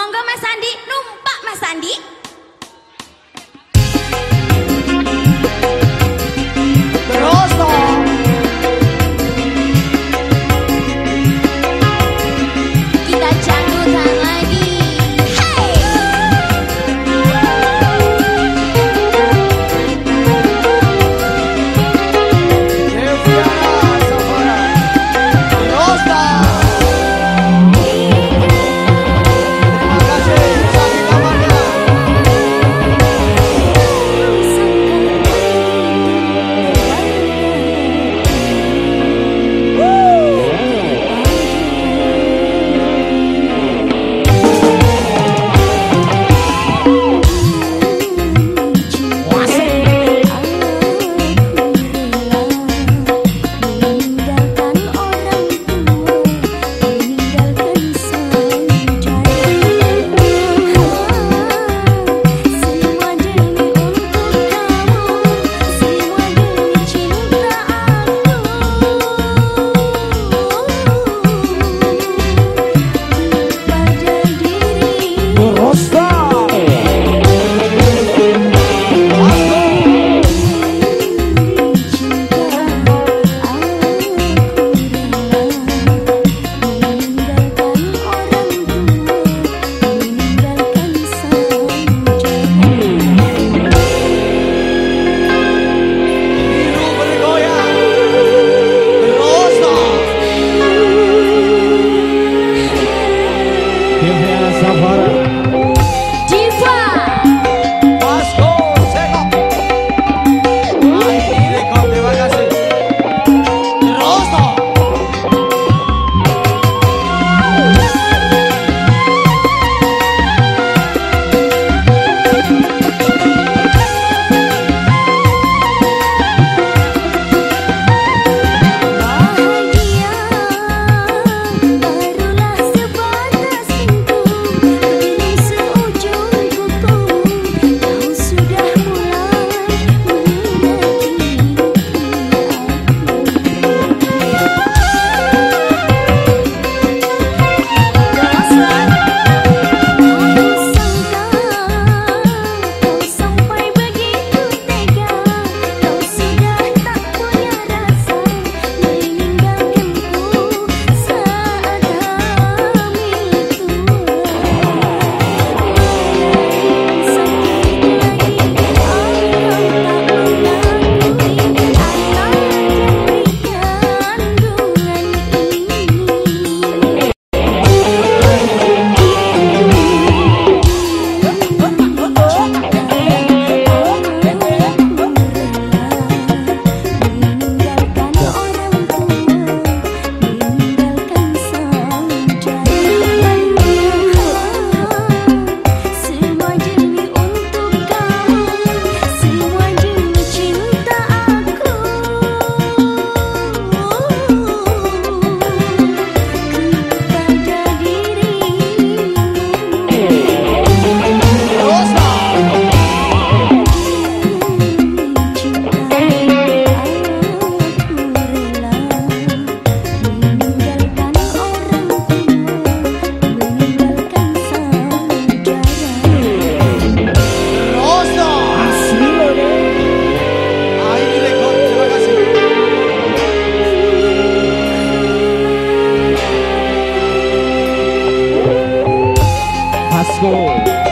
Monggo Mas Andi, numpak Mas Andi. Vasco.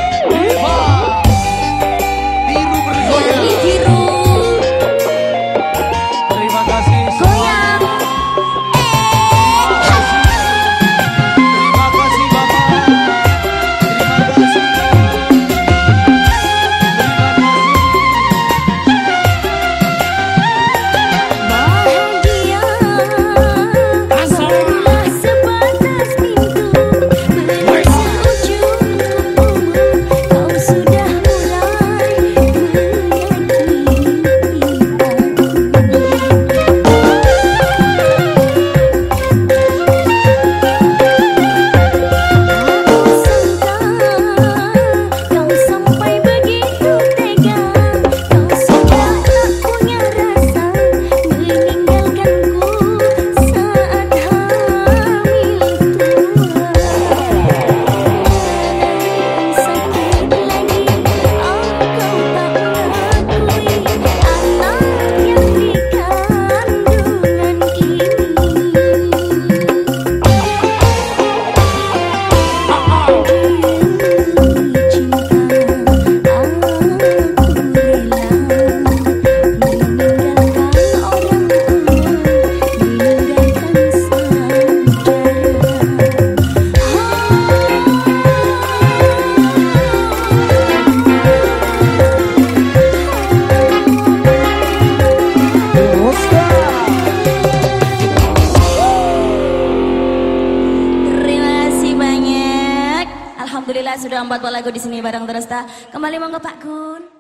Sudah membuat lagu di sini bareng Teresta. Kembali monggo Pak Gun.